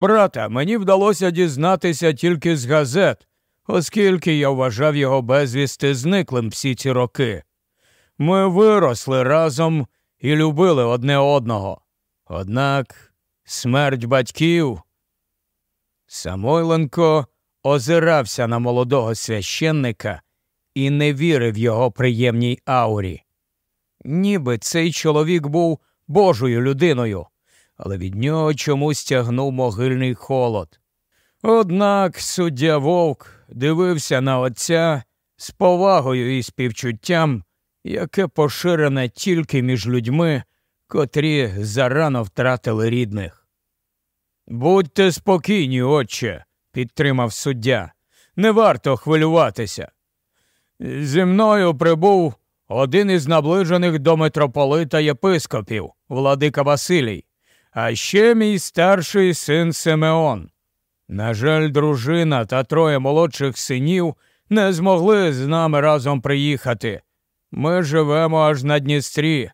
Брата, мені вдалося дізнатися тільки з газет, оскільки я вважав його безвісти зниклим всі ці роки. Ми виросли разом і любили одне одного. Однак смерть батьків. Самойленко озирався на молодого священника і не вірив його приємній аурі. Ніби цей чоловік був Божою людиною, але від нього чомусь тягнув могильний холод. Однак суддя вовк дивився на отця з повагою і співчуттям, яке поширене тільки між людьми, котрі зарано втратили рідних. Будьте спокійні, отче, підтримав суддя. Не варто хвилюватися. Зі мною прибув один із наближених до митрополита єпископів, владика Василій, а ще мій старший син Симеон. На жаль, дружина та троє молодших синів не змогли з нами разом приїхати. Ми живемо аж на Дністрі.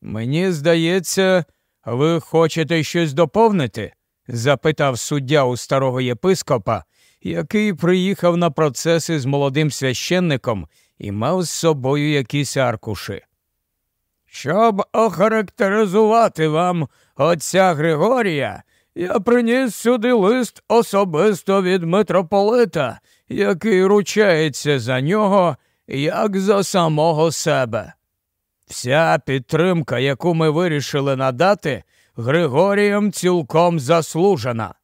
Мені здається, ви хочете щось доповнити? запитав суддя у старого єпископа, який приїхав на процеси з молодим священником і мав з собою якісь аркуші. Щоб охарактеризувати вам отця Григорія, я приніс сюди лист особисто від митрополита, який ручається за нього, як за самого себе. Вся підтримка, яку ми вирішили надати, Григорієм цілком заслужена.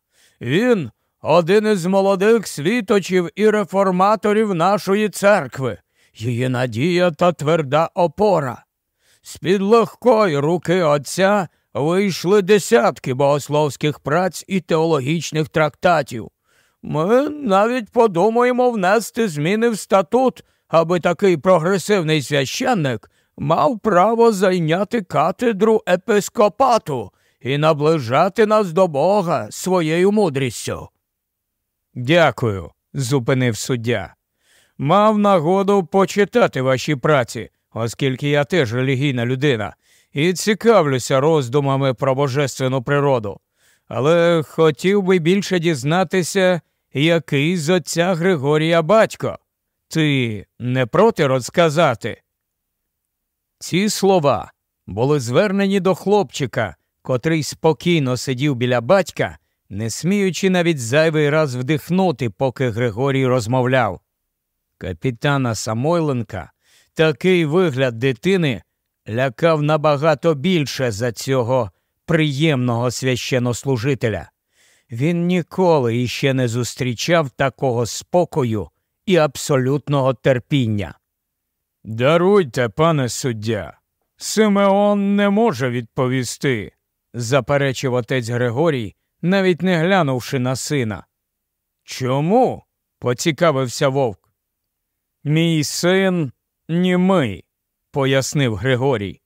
Він один із молодих світочів і реформаторів нашої церкви, її надія та тверда опора. З під легкої руки Отця вийшли десятки богословських праць і теологічних трактатів. Ми навіть подумаємо внести зміни в статут, аби такий прогресивний священник мав право зайняти катедру епископату і наближати нас до Бога своєю мудрістю. Дякую, зупинив суддя. Мав нагоду почитати ваші праці, оскільки я теж релігійна людина, і цікавлюся роздумами про божественну природу. Але хотів би більше дізнатися, який з отця Григорія батько. Ти не проти розказати? Ці слова були звернені до хлопчика, котрий спокійно сидів біля батька, не сміючи навіть зайвий раз вдихнути, поки Григорій розмовляв. Капітана Самойленка такий вигляд дитини лякав набагато більше за цього приємного священнослужителя. Він ніколи іще не зустрічав такого спокою і абсолютного терпіння. Даруйте, пане суддя, Симеон не може відповісти, заперечив отець Григорій, навіть не глянувши на сина. Чому? поцікавився вовк. Мій син німий, пояснив Григорій.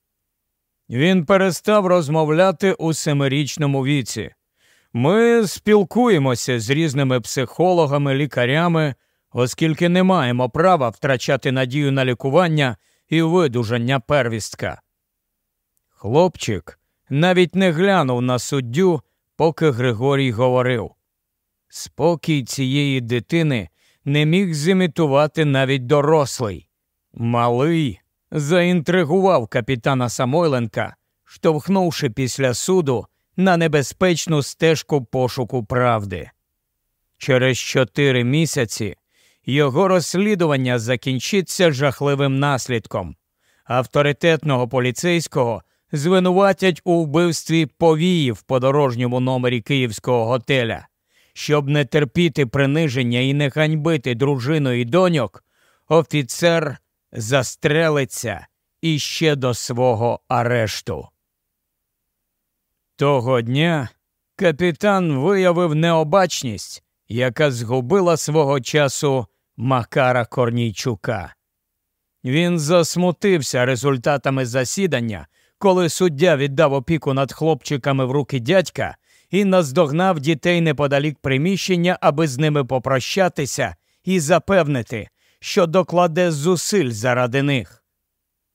Він перестав розмовляти у семирічному віці. Ми спілкуємося з різними психологами, лікарями, оскільки не маємо права втрачати надію на лікування і видужання первістка. Хлопчик навіть не глянув на суддю, поки Григорій говорив. Спокій цієї дитини не міг зімітувати навіть дорослий. Малий заінтригував капітана Самойленка, штовхнувши після суду на небезпечну стежку пошуку правди. Через чотири місяці його розслідування закінчиться жахливим наслідком. Авторитетного поліцейського звинуватять у вбивстві повії в подорожньому номері київського готеля. Щоб не терпіти приниження і не ганьбити дружину і доньок, офіцер застрелиться іще до свого арешту. Того дня капітан виявив необачність, яка згубила свого часу Макара Корнійчука. Він засмутився результатами засідання, коли суддя віддав опіку над хлопчиками в руки дядька і наздогнав дітей неподалік приміщення, аби з ними попрощатися і запевнити, що докладе зусиль заради них.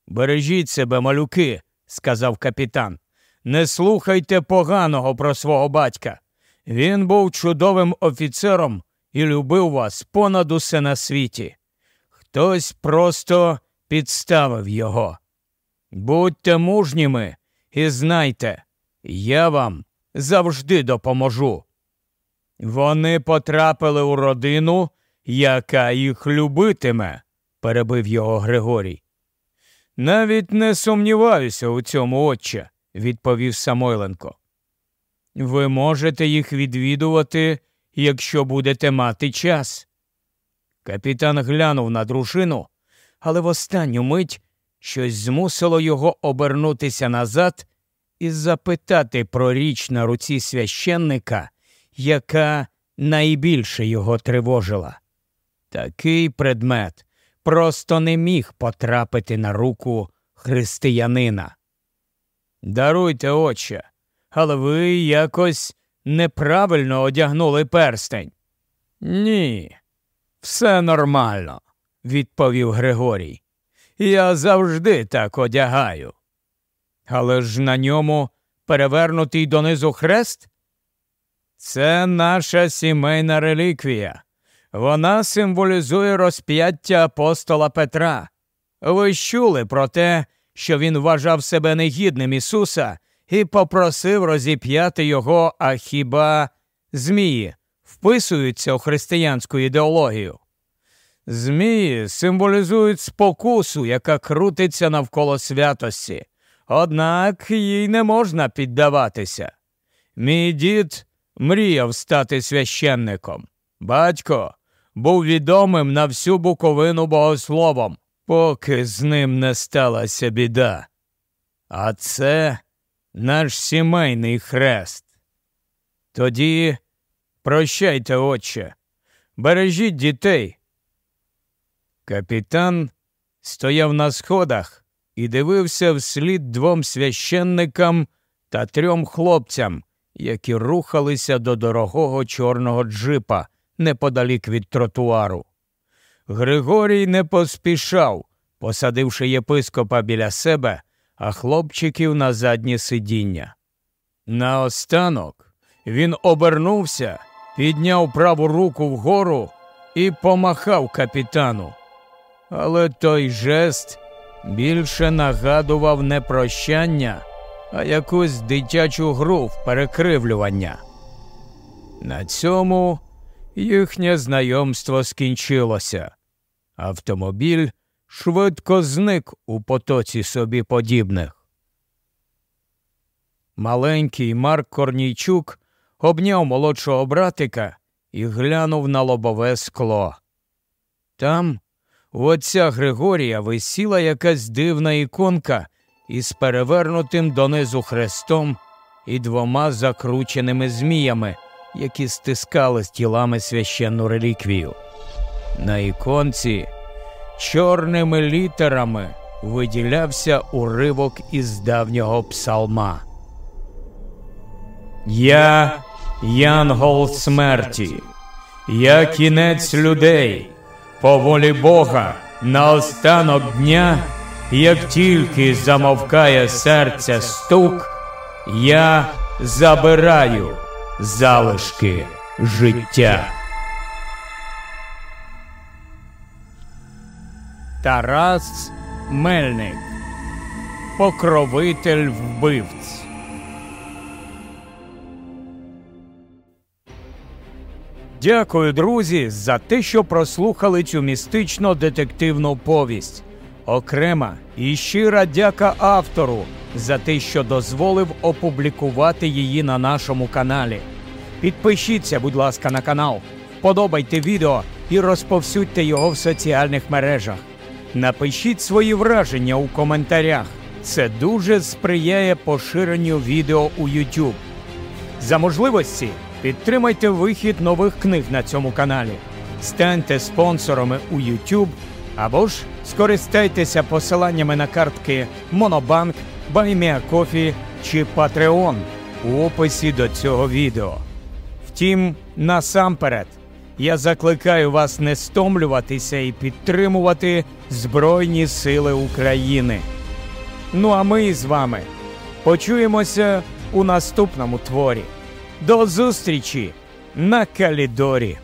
Бережіть себе, малюки, сказав капітан. Не слухайте поганого про свого батька. Він був чудовим офіцером і любив вас понад усе на світі. Хтось просто підставив його. Будьте мужніми і знайте, я вам завжди допоможу. Вони потрапили у родину, яка їх любитиме, перебив його Григорій. Навіть не сумніваюся у цьому, отче, відповів Самойленко. Ви можете їх відвідувати, якщо будете мати час. Капітан глянув на дружину, але в останню мить щось змусило його обернутися назад і запитати про річ на руці священника, яка найбільше його тривожила. Такий предмет просто не міг потрапити на руку християнина. Даруйте, отче, але ви якось неправильно одягнули перстень. Ні, все нормально, відповів Григорій. Я завжди так одягаю. Але ж на ньому перевернутий донизу хрест? Це наша сімейна реліквія. Вона символізує розп'яття апостола Петра. Ви чули про те, що він вважав себе негідним Ісуса і попросив розіп'яти його, а хіба змії вписуються у християнську ідеологію? Змії символізують спокусу, яка крутиться навколо святості, однак їй не можна піддаватися. Мій дід мріяв стати священником. Батько був відомим на всю буковину богословом, поки з ним не сталася біда. А це наш сімейний хрест. Тоді прощайте, отче, бережіть дітей. Капітан стояв на сходах і дивився вслід двом священникам та трьом хлопцям, які рухалися до дорогого чорного джипа неподалік від тротуару. Григорій не поспішав, посадивши єпископа біля себе, а хлопчиків на заднє сидіння. Наостанок він обернувся, підняв праву руку вгору і помахав капітану. Але той жест більше нагадував не прощання, а якусь дитячу гру в перекривлювання. На цьому їхнє знайомство скінчилося. Автомобіль швидко зник у потоці собі подібних. Маленький Марк Корнійчук обняв молодшого братика і глянув на лобове скло. Там у отця Григорія висіла якась дивна іконка із перевернутим донизу хрестом і двома закрученими зміями, які стискали з тілами священну реліквію. На іконці чорними літерами виділявся уривок із давнього псалма. Я янгол смерті, я кінець людей, по волі Бога на останок дня, як тільки замовкає серця стук, я забираю залишки життя. Тарас Мельник Покровитель вбивць. Дякую, друзі, за те, що прослухали цю містично детективну повість. Окрема і щира дяка автору за те, що дозволив опублікувати її на нашому каналі. Підпишіться, будь ласка, на канал, подобайте відео і розповсюдьте його в соціальних мережах. Напишіть свої враження у коментарях. Це дуже сприяє поширенню відео у YouTube. За можливості підтримайте вихід нових книг на цьому каналі. Станьте спонсорами у YouTube або ж скористайтеся посиланнями на картки Monobank, BuyMeACoffee чи Patreon у описі до цього відео. Втім, насамперед, я закликаю вас не стомлюватися і підтримувати Збройні Сили України. Ну а ми з вами почуємося у наступному творі. До зустрічі на Калідорі.